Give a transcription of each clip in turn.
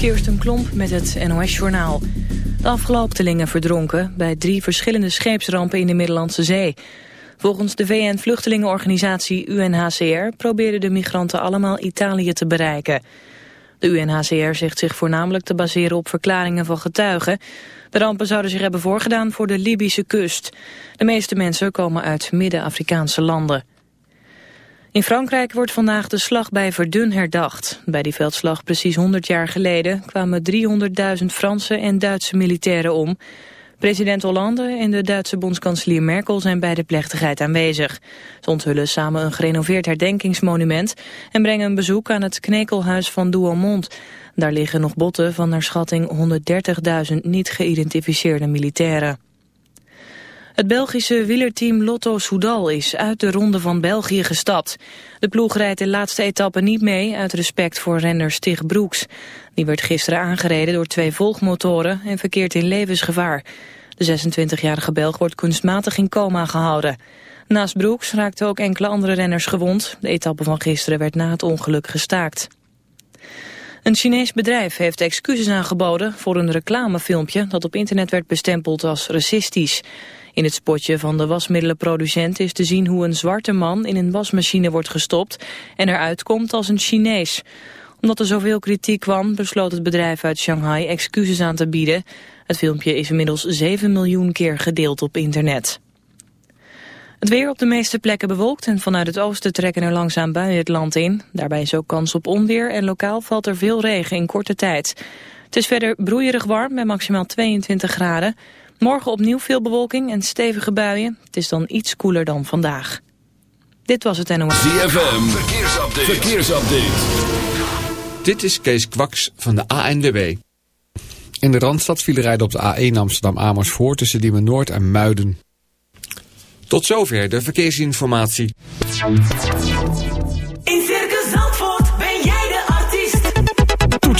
Kirsten Klomp met het NOS-journaal. De afgelopen verdronken bij drie verschillende scheepsrampen in de Middellandse Zee. Volgens de VN-vluchtelingenorganisatie UNHCR probeerden de migranten allemaal Italië te bereiken. De UNHCR zegt zich voornamelijk te baseren op verklaringen van getuigen. De rampen zouden zich hebben voorgedaan voor de Libische kust. De meeste mensen komen uit Midden-Afrikaanse landen. In Frankrijk wordt vandaag de slag bij Verdun herdacht. Bij die veldslag precies 100 jaar geleden kwamen 300.000 Franse en Duitse militairen om. President Hollande en de Duitse bondskanselier Merkel zijn bij de plechtigheid aanwezig. Ze onthullen samen een gerenoveerd herdenkingsmonument en brengen een bezoek aan het knekelhuis van Douaumont. Daar liggen nog botten van naar schatting 130.000 niet geïdentificeerde militairen. Het Belgische wielerteam Lotto Soudal is uit de Ronde van België gestapt. De ploeg rijdt de laatste etappe niet mee uit respect voor renner Stig Broeks. Die werd gisteren aangereden door twee volgmotoren en verkeert in levensgevaar. De 26-jarige Belg wordt kunstmatig in coma gehouden. Naast Broeks raakten ook enkele andere renners gewond. De etappe van gisteren werd na het ongeluk gestaakt. Een Chinees bedrijf heeft excuses aangeboden voor een reclamefilmpje dat op internet werd bestempeld als racistisch. In het spotje van de wasmiddelenproducent is te zien hoe een zwarte man in een wasmachine wordt gestopt en eruit komt als een Chinees. Omdat er zoveel kritiek kwam, besloot het bedrijf uit Shanghai excuses aan te bieden. Het filmpje is inmiddels 7 miljoen keer gedeeld op internet. Het weer op de meeste plekken bewolkt en vanuit het oosten trekken er langzaam buien het land in. Daarbij is ook kans op onweer en lokaal valt er veel regen in korte tijd. Het is verder broeierig warm met maximaal 22 graden. Morgen opnieuw veel bewolking en stevige buien. Het is dan iets koeler dan vandaag. Dit was het NOS. ZFM, verkeersupdate. verkeersupdate. Dit is Kees Kwaks van de ANWB. In de Randstad vielen rijden op de A1 Amsterdam-Amersfoort tussen Diemen Noord en Muiden. Tot zover de verkeersinformatie.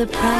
the price.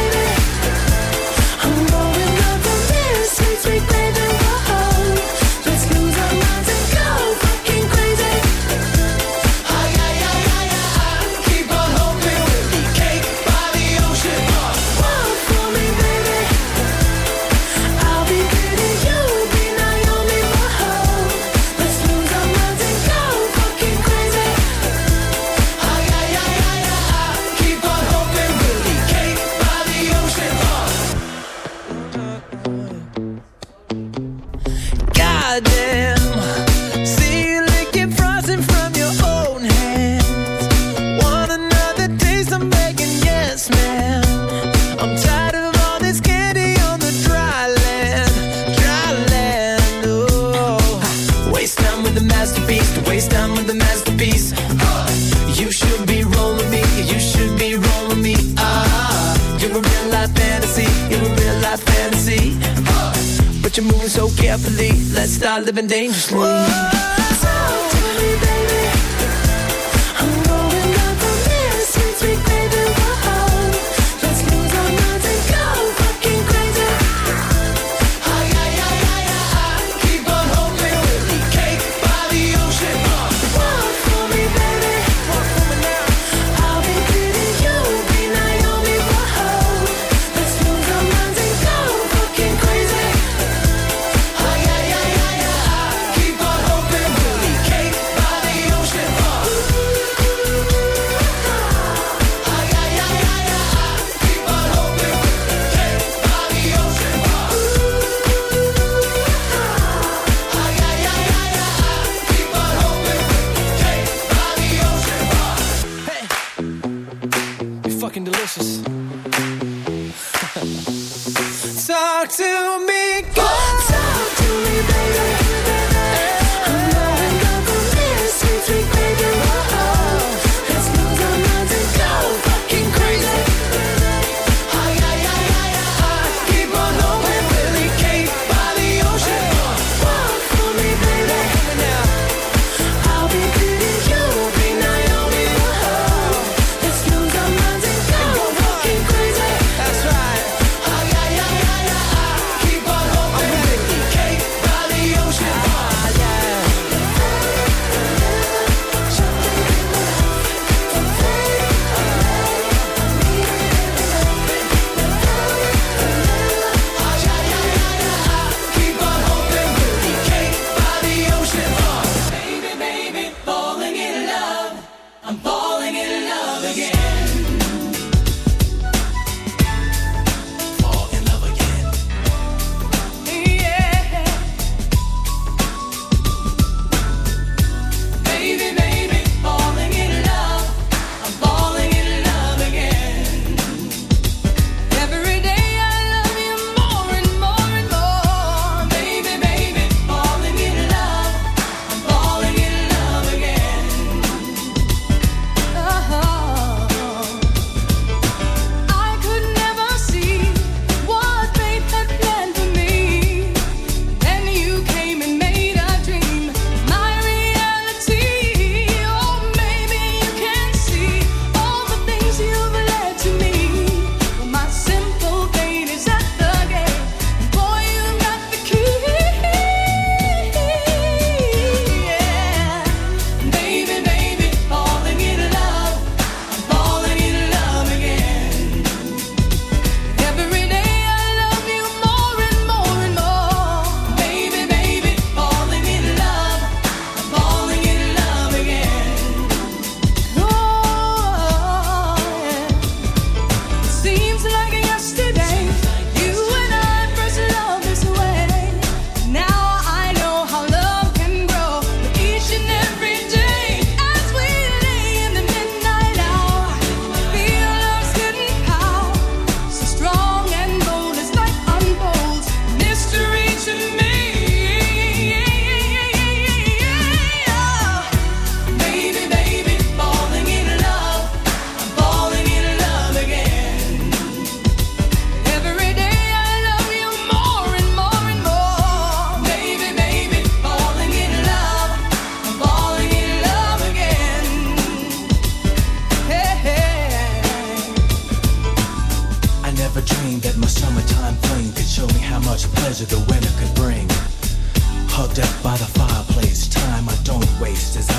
dangerously.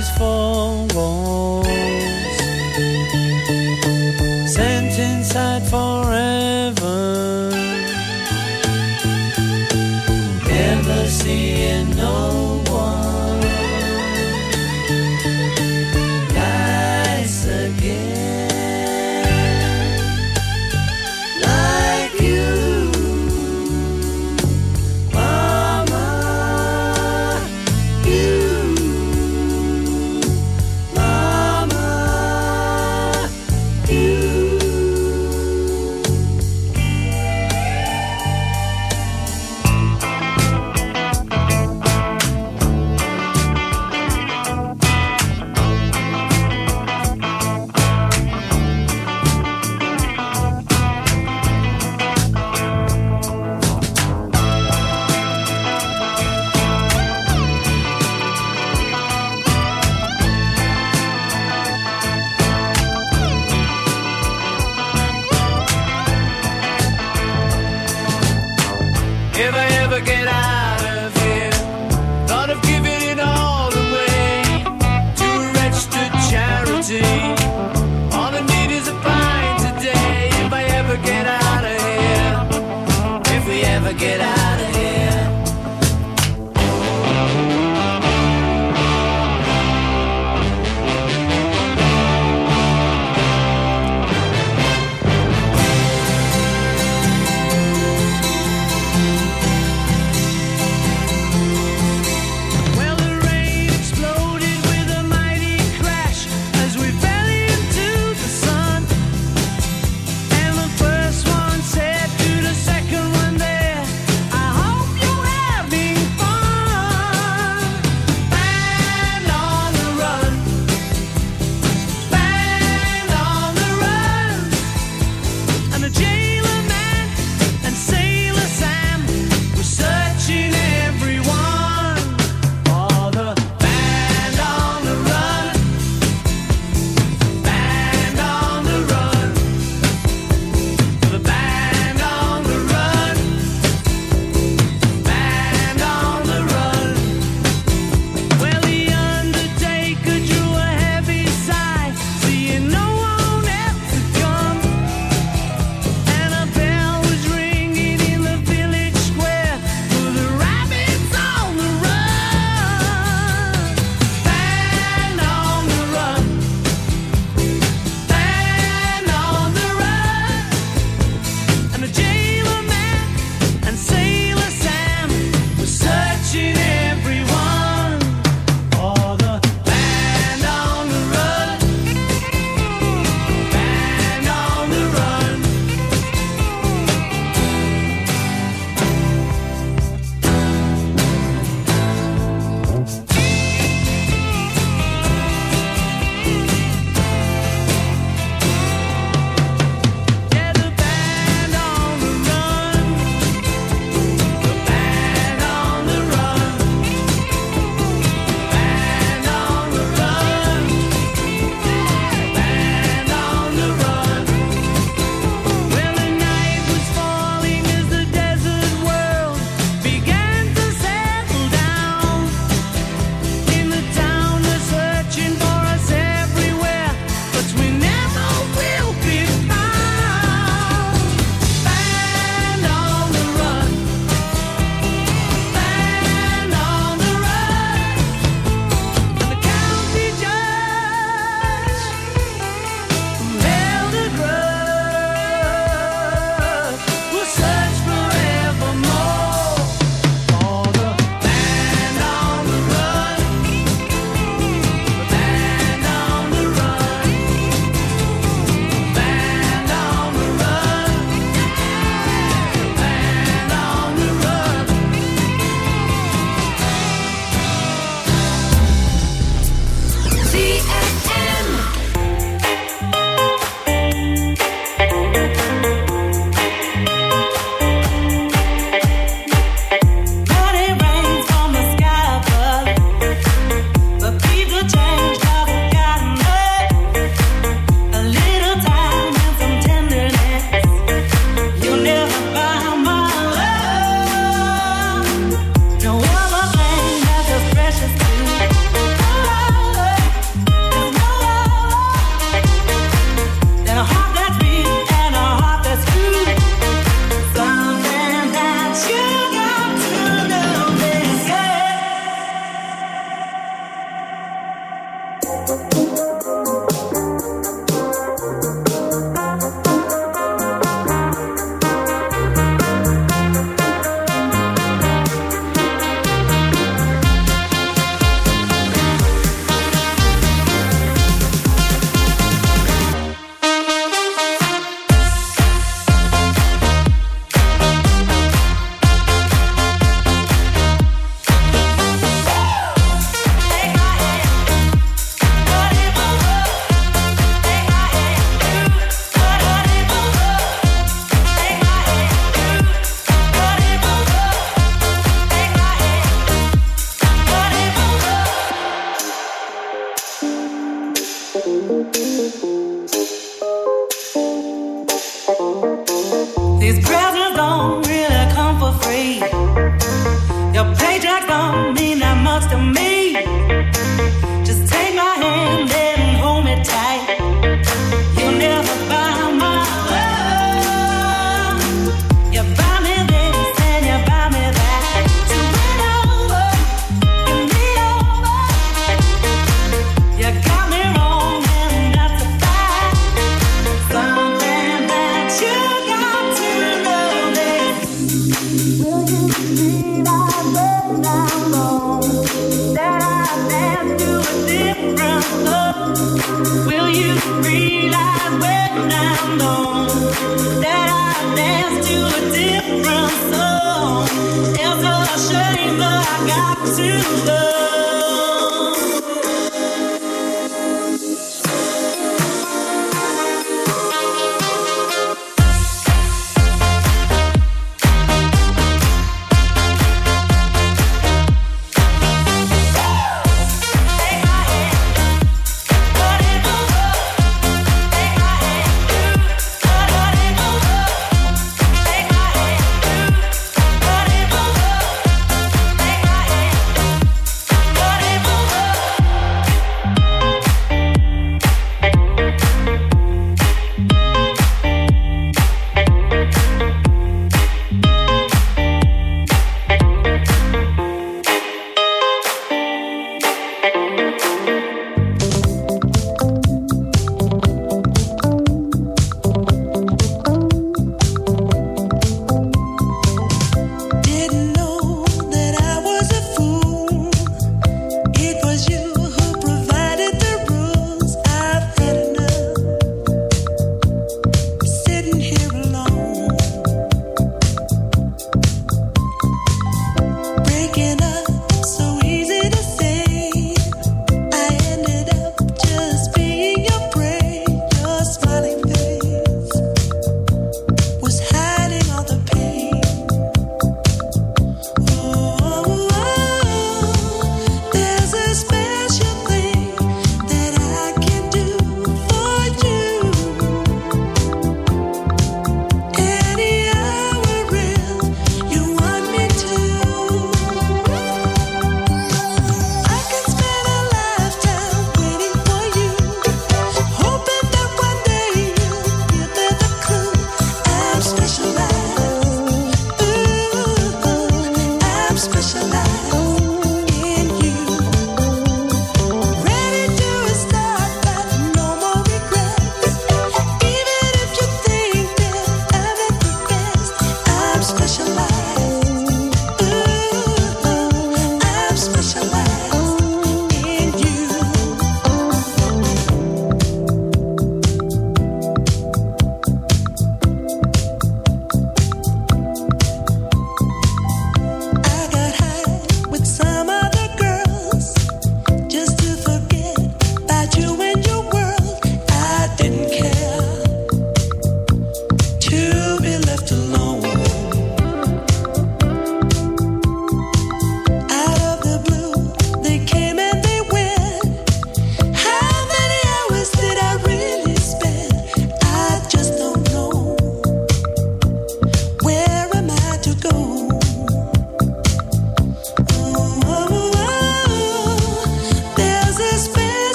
is forewarned.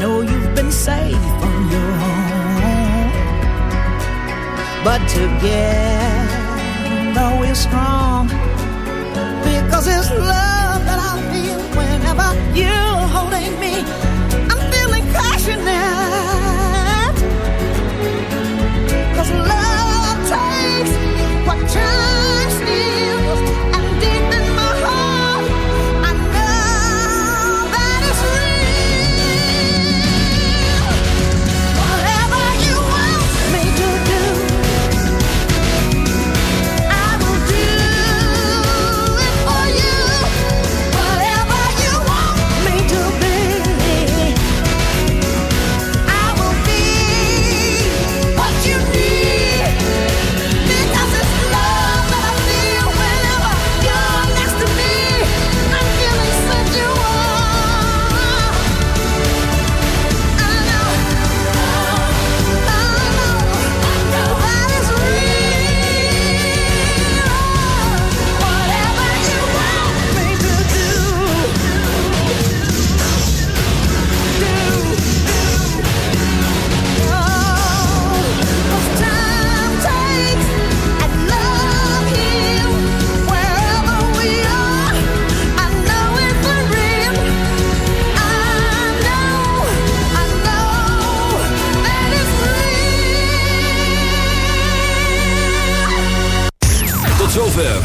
know you've been safe on your own, but together we're strong because it's love that I feel whenever you're